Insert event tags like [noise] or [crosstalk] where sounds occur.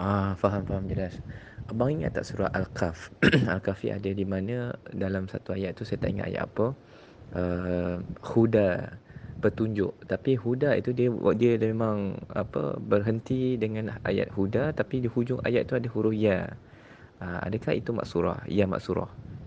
Ah, faham, faham jelas. Abang ingat tak surah Al-Kaf? [clears throat] Al-Kahfi ada di mana dalam satu ayat tu saya tak ingat ayat apa. Uh, huda petunjuk tapi huda itu dia dia memang apa berhenti dengan ayat huda tapi di hujung ayat tu ada huruf ya uh, adakah itu maksurah ya maksurah